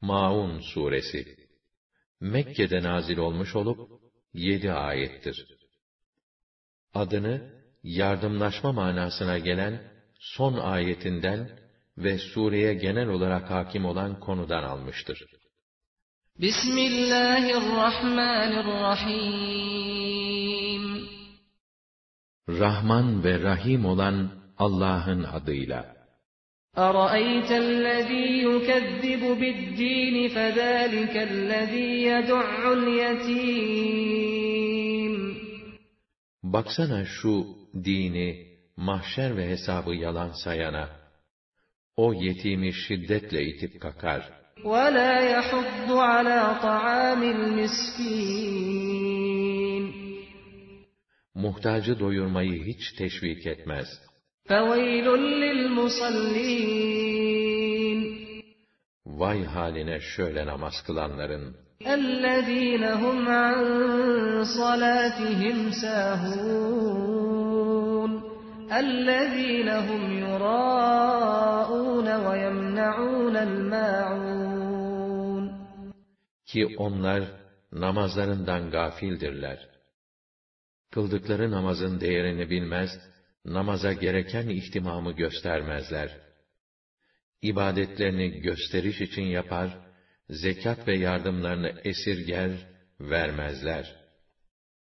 Maun suresi Mekke'de nazil olmuş olup yedi ayettir. Adını yardımlaşma manasına gelen son ayetinden ve sureye genel olarak hakim olan konudan almıştır. Bismillahirrahmanirrahim Rahman ve Rahim olan Allah'ın adıyla. أَرَأَيْتَ الَّذ۪ي يُكَذِّبُ بِالدِّينِ فَذَٰلِكَ الَّذ۪ي يَدُعُّ الْيَت۪يمِ Baksana şu dini, mahşer ve hesabı yalan sayana, o yetimi şiddetle itip kakar. وَلَا يَحُضُّ عَلَى طَعَامِ الْمِسْكِينِ Muhtacı doyurmayı hiç teşvik etmez. فَوَيْلٌ لِلْمُصَلِّينَ Vay haline şöyle namaz kılanların, الَّذ۪ينَ هُمْ عَنْ صَلَاتِهِمْ سَاهُونَ الَّذ۪ينَ هُمْ يُرَاءُونَ وَيَمْنَعُونَ الْمَاعُونَ ki onlar namazlarından gafildirler. Kıldıkları namazın değerini bilmez, namaza gereken ihtimamı göstermezler. İbadetlerini gösteriş için yapar, zekat ve yardımlarını esirger, vermezler.